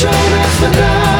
Jonas Verdun.